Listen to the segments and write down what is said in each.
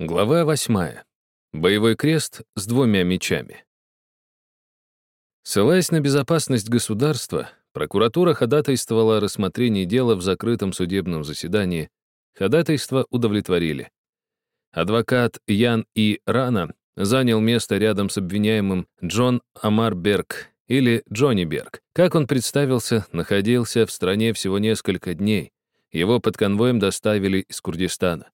Глава восьмая. Боевой крест с двумя мечами. Ссылаясь на безопасность государства, прокуратура ходатайствовала о рассмотрении дела в закрытом судебном заседании. Ходатайство удовлетворили. Адвокат Ян И. Рана занял место рядом с обвиняемым Джон Амар Берг или Джонни Берг. Как он представился, находился в стране всего несколько дней. Его под конвоем доставили из Курдистана.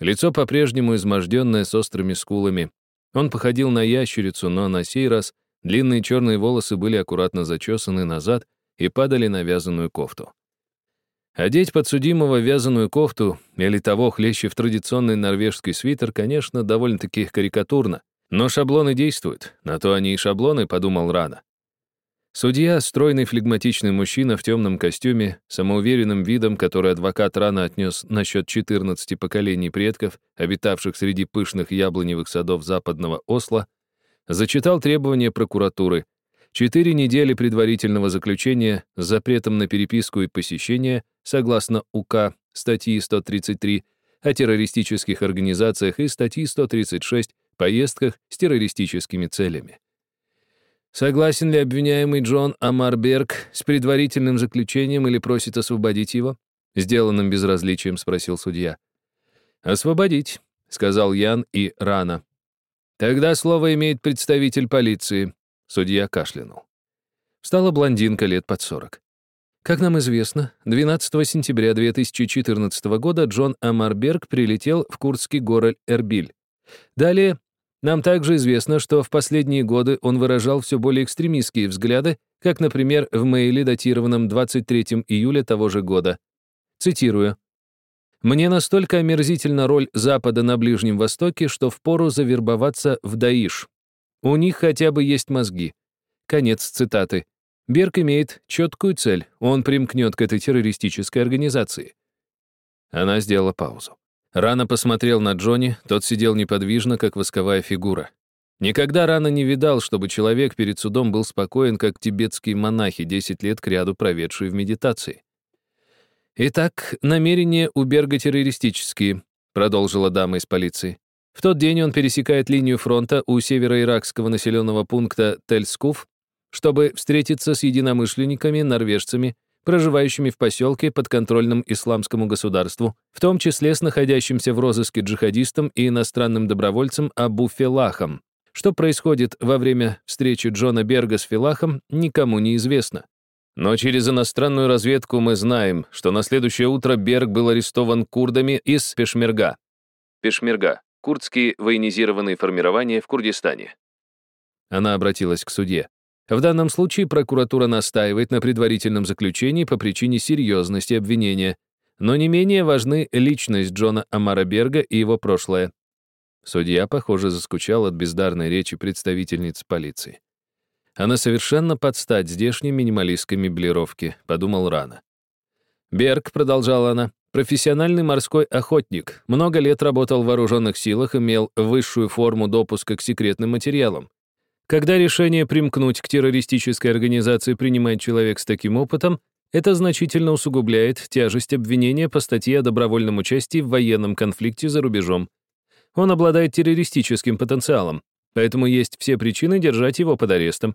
Лицо по-прежнему изможденное с острыми скулами. Он походил на ящерицу, но на сей раз длинные черные волосы были аккуратно зачесаны назад и падали на вязаную кофту. Одеть подсудимого вязаную кофту или того хлеще в традиционный норвежский свитер, конечно, довольно-таки карикатурно, но шаблоны действуют, на то они и шаблоны, подумал Рано. Судья, стройный флегматичный мужчина в темном костюме, самоуверенным видом, который адвокат рано отнес насчет 14 поколений предков, обитавших среди пышных яблоневых садов западного Осла, зачитал требования прокуратуры. Четыре недели предварительного заключения с запретом на переписку и посещение, согласно УК статьи 133 о террористических организациях и статьи 136 поездках с террористическими целями. Согласен ли обвиняемый Джон Амарберг с предварительным заключением или просит освободить его? Сделанным безразличием спросил судья. «Освободить», — сказал Ян и Рана. «Тогда слово имеет представитель полиции», — судья кашлянул. Стала блондинка лет под сорок. Как нам известно, 12 сентября 2014 года Джон Амарберг прилетел в курдский город Эрбиль. Далее нам также известно, что в последние годы он выражал все более экстремистские взгляды, как, например, в мейле, датированном 23 июля того же года. Цитирую. «Мне настолько омерзительна роль Запада на Ближнем Востоке, что впору завербоваться в Даиш. У них хотя бы есть мозги». Конец цитаты. Берг имеет четкую цель, он примкнет к этой террористической организации. Она сделала паузу. Рано посмотрел на Джонни, тот сидел неподвижно, как восковая фигура. Никогда Рано не видал, чтобы человек перед судом был спокоен, как тибетские монахи, 10 лет кряду проведшие в медитации. «Итак, намерения у Берга террористические», продолжила дама из полиции. В тот день он пересекает линию фронта у североиракского населенного пункта Тель-Скуф, чтобы встретиться с единомышленниками, норвежцами, проживающими в поселке подконтрольном исламскому государству, в том числе с находящимся в розыске джихадистом и иностранным добровольцем Абу Фелахом. Что происходит во время встречи Джона Берга с Фелахом, никому не известно. Но через иностранную разведку мы знаем, что на следующее утро Берг был арестован курдами из Пешмерга. Пешмерга — курдские военизированные формирования в Курдистане. Она обратилась к судье. В данном случае прокуратура настаивает на предварительном заключении по причине серьезности обвинения, но не менее важны личность Джона Амара Берга и его прошлое. Судья, похоже, заскучал от бездарной речи представительниц полиции. Она совершенно подстать здешней минималистской меблировке, подумал рано. Берг, продолжала она, профессиональный морской охотник, много лет работал в вооруженных силах, имел высшую форму допуска к секретным материалам. Когда решение примкнуть к террористической организации принимает человек с таким опытом, это значительно усугубляет тяжесть обвинения по статье о добровольном участии в военном конфликте за рубежом. Он обладает террористическим потенциалом, поэтому есть все причины держать его под арестом.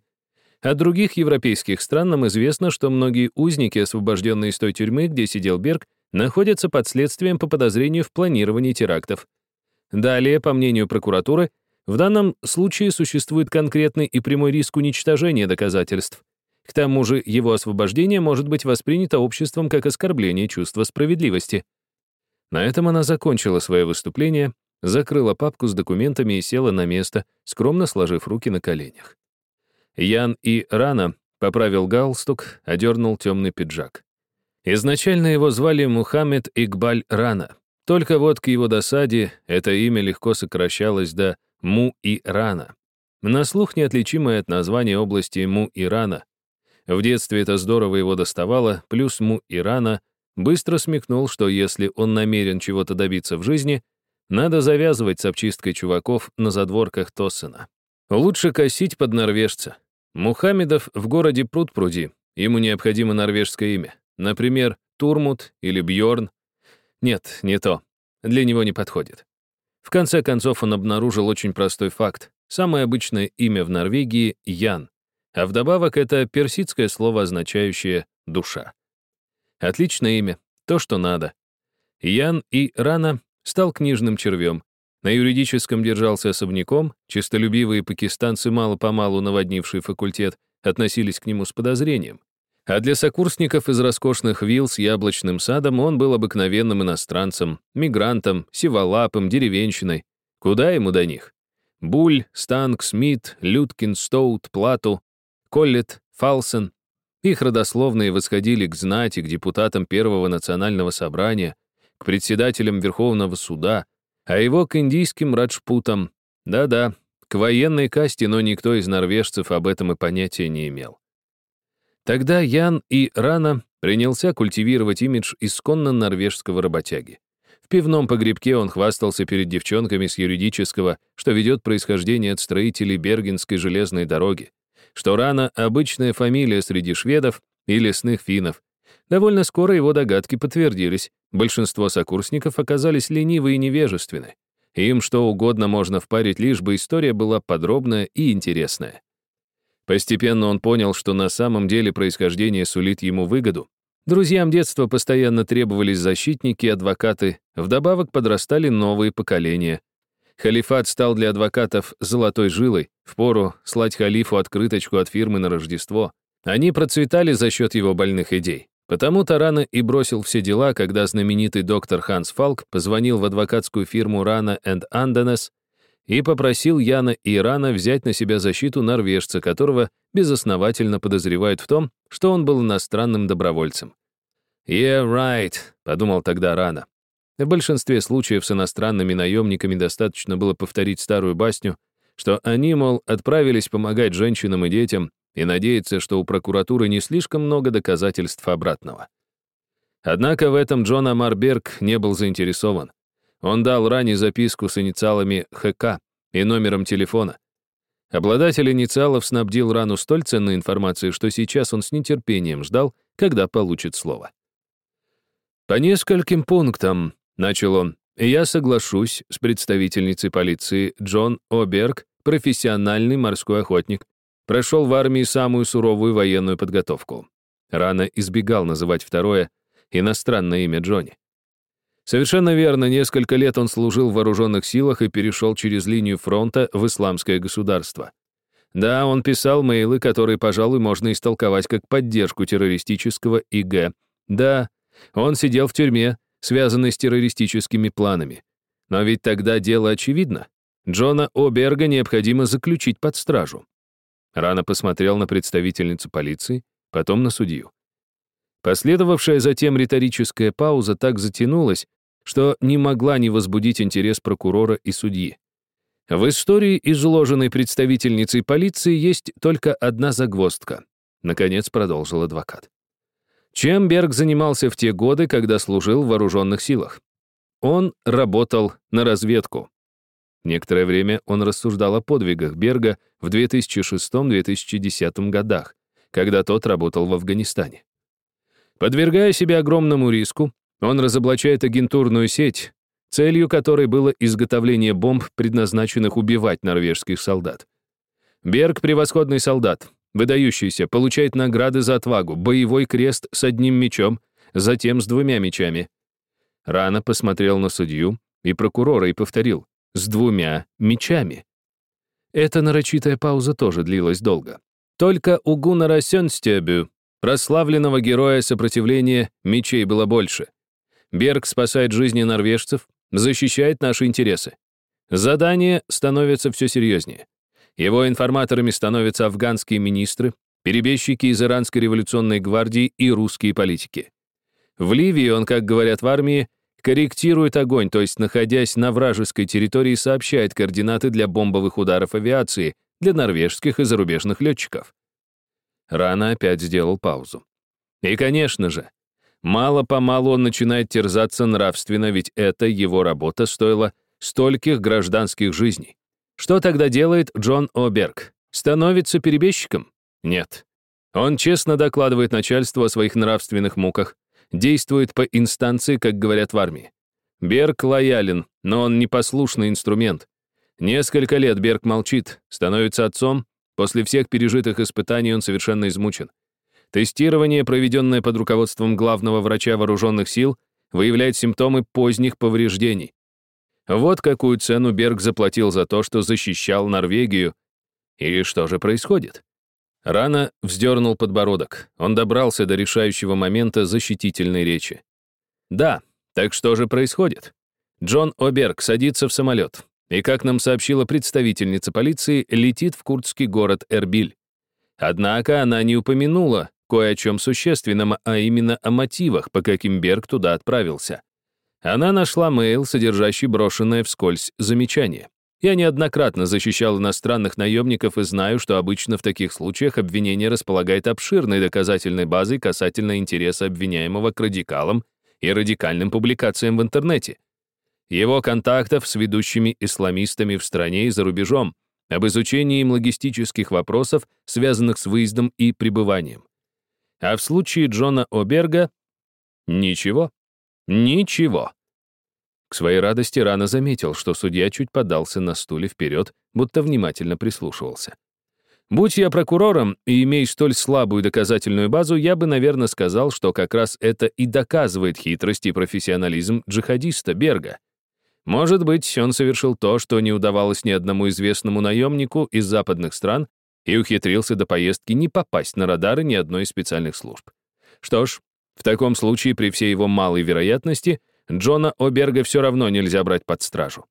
От других европейских стран нам известно, что многие узники, освобожденные из той тюрьмы, где сидел Берг, находятся под следствием по подозрению в планировании терактов. Далее, по мнению прокуратуры, в данном случае существует конкретный и прямой риск уничтожения доказательств. К тому же его освобождение может быть воспринято обществом как оскорбление чувства справедливости. На этом она закончила свое выступление, закрыла папку с документами и села на место, скромно сложив руки на коленях. Ян и Рана поправил галстук, одернул темный пиджак. Изначально его звали Мухаммед Игбаль Рана. Только вот к его досаде это имя легко сокращалось до Му-Ирана. На слух неотличимое от названия области Му-Ирана. В детстве это здорово его доставало, плюс Му-Ирана быстро смекнул, что если он намерен чего-то добиться в жизни, надо завязывать с обчисткой чуваков на задворках Тоссена. Лучше косить под норвежца. Мухаммедов в городе пруд-пруди. Ему необходимо норвежское имя. Например, Турмут или Бьорн. Нет, не то. Для него не подходит. В конце концов он обнаружил очень простой факт. Самое обычное имя в Норвегии — Ян, а вдобавок это персидское слово, означающее «душа». Отличное имя, то, что надо. Ян и Рана стал книжным червем. На юридическом держался особняком, честолюбивые пакистанцы, мало-помалу наводнившие факультет, относились к нему с подозрением. А для сокурсников из роскошных вилл с яблочным садом он был обыкновенным иностранцем, мигрантом, сиволапым, деревенщиной. Куда ему до них? Буль, Станг, Смит, Люткин, Стоут, Плату, Коллет, Фалсен. Их родословные восходили к знати, к депутатам Первого национального собрания, к председателям Верховного суда, а его к индийским раджпутам. Да-да, к военной касте, но никто из норвежцев об этом и понятия не имел. Тогда Ян и Рана принялся культивировать имидж исконно норвежского работяги пивном погребке он хвастался перед девчонками с юридического, что ведет происхождение от строителей Бергенской железной дороги, что рано обычная фамилия среди шведов и лесных финнов. Довольно скоро его догадки подтвердились. Большинство сокурсников оказались ленивы и невежественны. Им что угодно можно впарить, лишь бы история была подробная и интересная. Постепенно он понял, что на самом деле происхождение сулит ему выгоду, Друзьям детства постоянно требовались защитники адвокаты, вдобавок подрастали новые поколения. Халифат стал для адвокатов золотой жилой, впору слать халифу открыточку от фирмы на Рождество. Они процветали за счет его больных идей. Потому Тарана и бросил все дела, когда знаменитый доктор Ханс Фалк позвонил в адвокатскую фирму Рана энд Анденес и попросил Яна и Ирана взять на себя защиту норвежца, которого безосновательно подозревают в том, что он был иностранным добровольцем. «Yeah, right», — подумал тогда Рана. В большинстве случаев с иностранными наемниками достаточно было повторить старую басню, что они, мол, отправились помогать женщинам и детям и надеяться, что у прокуратуры не слишком много доказательств обратного. Однако в этом Джон Амарберг не был заинтересован. Он дал Ране записку с инициалами ХК и номером телефона. Обладатель инициалов снабдил Рану столь ценной информацией, что сейчас он с нетерпением ждал, когда получит слово. «По нескольким пунктам», — начал он, «я соглашусь с представительницей полиции Джон О'Берг, профессиональный морской охотник, прошел в армии самую суровую военную подготовку». Рано избегал называть второе иностранное имя Джонни. Совершенно верно, несколько лет он служил в вооруженных силах и перешел через линию фронта в исламское государство. Да, он писал мейлы, которые, пожалуй, можно истолковать как поддержку террористического ИГ. Да, он сидел в тюрьме, связанной с террористическими планами. Но ведь тогда дело очевидно. Джона О'Берга необходимо заключить под стражу. Рано посмотрел на представительницу полиции, потом на судью. Последовавшая затем риторическая пауза так затянулась, что не могла не возбудить интерес прокурора и судьи. В истории, изложенной представительницей полиции, есть только одна загвоздка. Наконец продолжил адвокат. Чем Берг занимался в те годы, когда служил в вооруженных силах? Он работал на разведку. Некоторое время он рассуждал о подвигах Берга в 2006-2010 годах, когда тот работал в Афганистане. Подвергая себя огромному риску, он разоблачает агентурную сеть, целью которой было изготовление бомб, предназначенных убивать норвежских солдат. Берг — превосходный солдат, Выдающийся получает награды за отвагу, боевой крест с одним мечом, затем с двумя мечами. Рано посмотрел на судью и прокурора и повторил «с двумя мечами». Эта нарочитая пауза тоже длилась долго. Только у Гуннара Сёнстебю, прославленного героя сопротивления, мечей было больше. Берг спасает жизни норвежцев, защищает наши интересы. Задание становится все серьезнее. Его информаторами становятся афганские министры, перебежчики из Иранской революционной гвардии и русские политики. В Ливии он, как говорят в армии, корректирует огонь, то есть, находясь на вражеской территории, сообщает координаты для бомбовых ударов авиации для норвежских и зарубежных летчиков. Рано опять сделал паузу. И, конечно же, мало-помалу он начинает терзаться нравственно, ведь это его работа стоила стольких гражданских жизней. Что тогда делает Джон О'Берг? Становится перебежчиком? Нет. Он честно докладывает начальству о своих нравственных муках, действует по инстанции, как говорят в армии. Берг лоялен, но он непослушный инструмент. Несколько лет Берг молчит, становится отцом. После всех пережитых испытаний он совершенно измучен. Тестирование, проведенное под руководством главного врача вооруженных сил, выявляет симптомы поздних повреждений. Вот какую цену Берг заплатил за то, что защищал Норвегию. И что же происходит? Рано вздернул подбородок. Он добрался до решающего момента защитительной речи. Да, так что же происходит? Джон О'Берг садится в самолет и, как нам сообщила представительница полиции, летит в курдский город Эрбиль. Однако она не упомянула кое о чем существенном, а именно о мотивах, по каким Берг туда отправился. Она нашла мейл, содержащий брошенное вскользь замечание. Я неоднократно защищал иностранных наемников и знаю, что обычно в таких случаях обвинение располагает обширной доказательной базой касательно интереса обвиняемого к радикалам и радикальным публикациям в интернете. Его контактов с ведущими исламистами в стране и за рубежом, об изучении им логистических вопросов, связанных с выездом и пребыванием. А в случае Джона О'Берга — ничего. Ничего. К своей радости рано заметил, что судья чуть подался на стуле вперед, будто внимательно прислушивался. Будь я прокурором и имея столь слабую доказательную базу, я бы, наверное, сказал, что как раз это и доказывает хитрость и профессионализм джихадиста Берга. Может быть, он совершил то, что не удавалось ни одному известному наемнику из западных стран, и ухитрился до поездки не попасть на радары ни одной из специальных служб. Что ж, в таком случае, при всей его малой вероятности, Джона О'Берга все равно нельзя брать под стражу.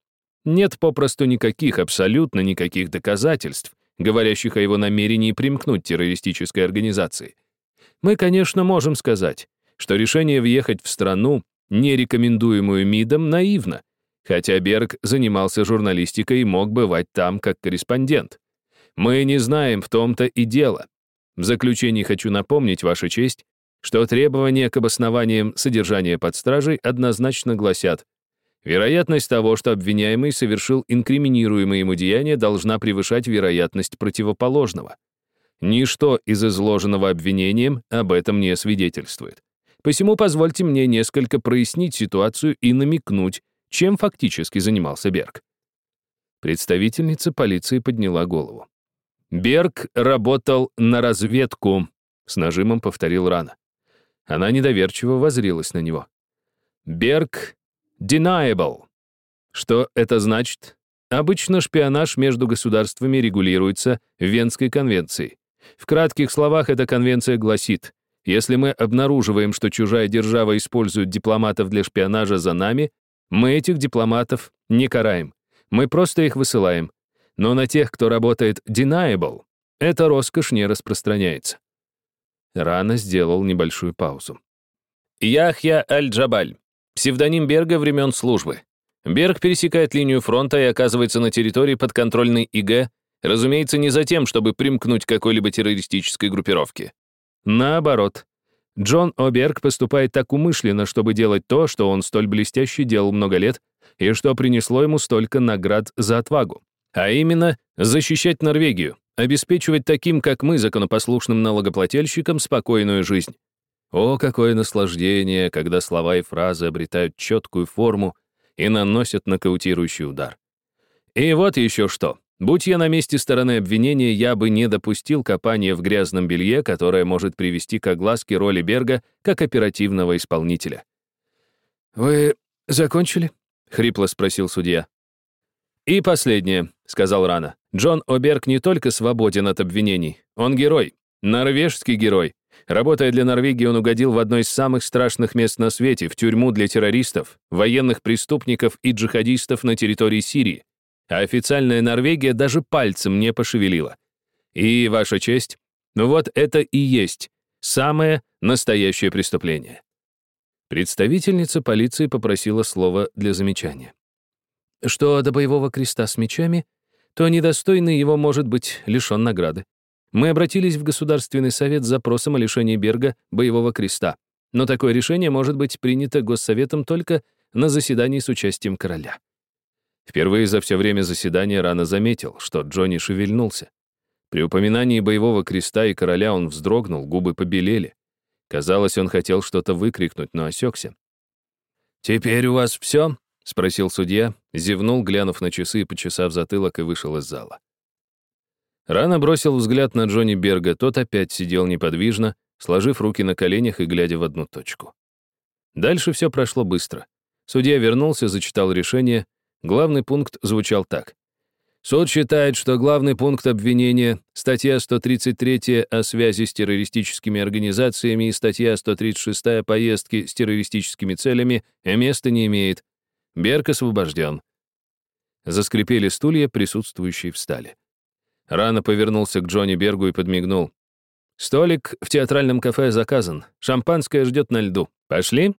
Нет попросту никаких, абсолютно никаких доказательств, говорящих о его намерении примкнуть террористической организации. Мы, конечно, можем сказать, что решение въехать в страну, не рекомендуемую МИДом, наивно, хотя Берг занимался журналистикой и мог бывать там как корреспондент. Мы не знаем, в том-то и дело. В заключении хочу напомнить, Ваша честь, что требования к обоснованиям содержания под стражей однозначно гласят, вероятность того, что обвиняемый совершил инкриминируемое ему деяние, должна превышать вероятность противоположного. Ничто из изложенного обвинением об этом не свидетельствует. Посему позвольте мне несколько прояснить ситуацию и намекнуть, чем фактически занимался Берг. Представительница полиции подняла голову. Берг работал на разведку, с нажимом повторил Рана. Она недоверчиво возрилась на него. Берг deniable. Что это значит? Обычно шпионаж между государствами регулируется Венской конвенцией. В кратких словах эта конвенция гласит, если мы обнаруживаем, что чужая держава использует дипломатов для шпионажа за нами, мы этих дипломатов не караем. Мы просто их высылаем, но на тех, кто работает deniable, эта роскошь не распространяется. Рано сделал небольшую паузу. Яхья Аль-Джабаль, псевдоним Берга времен службы. Берг пересекает линию фронта и оказывается на территории подконтрольной ИГ, разумеется, не за тем, чтобы примкнуть к какой-либо террористической группировке. Наоборот. Джон О'Берг поступает так умышленно, чтобы делать то, что он столь блестяще делал много лет, и что принесло ему столько наград за отвагу. А именно, защищать Норвегию, обеспечивать таким, как мы, законопослушным налогоплательщикам, спокойную жизнь. О, какое наслаждение, когда слова и фразы обретают четкую форму и наносят нокаутирующий удар. И вот еще что. Будь я на месте стороны обвинения, я бы не допустил копания в грязном белье, которое может привести к огласке роли Берга как оперативного исполнителя. «Вы закончили?» — хрипло спросил судья. «И последнее», — сказал Рана. «Джон О'Берг не только свободен от обвинений. Он герой. Норвежский герой. Работая для Норвегии, он угодил в одно из самых страшных мест на свете, в тюрьму для террористов, военных преступников и джихадистов на территории Сирии. А официальная Норвегия даже пальцем не пошевелила. И, ваша честь, ну вот это и есть самое настоящее преступление». Представительница полиции попросила слово для замечания. Что до боевого креста с мечами, то недостойный его может быть лишен награды. Мы обратились в Государственный совет с запросом о лишении Берга боевого креста, но такое решение может быть принято Госсоветом только на заседании с участием короля. Впервые за все время заседания рано заметил, что Джонни шевельнулся. При упоминании боевого креста и короля он вздрогнул, губы побелели. Казалось, он хотел что-то выкрикнуть, но осекся. «Теперь у вас все?» — спросил судья, зевнул, глянув на часы, почесав затылок и вышел из зала. Рано бросил взгляд на Джонни Берга, тот опять сидел неподвижно, сложив руки на коленях и глядя в одну точку. Дальше все прошло быстро. Судья вернулся, зачитал решение. Главный пункт звучал так. Суд считает, что главный пункт обвинения, статья 133 о связи с террористическими организациями и статья 136 о поездке с террористическими целями места не имеет. Берг освобожден. Заскрипели стулья, присутствующие встали. Рано повернулся к Джонни Бергу и подмигнул. «Столик в театральном кафе заказан. Шампанское ждет на льду. Пошли?»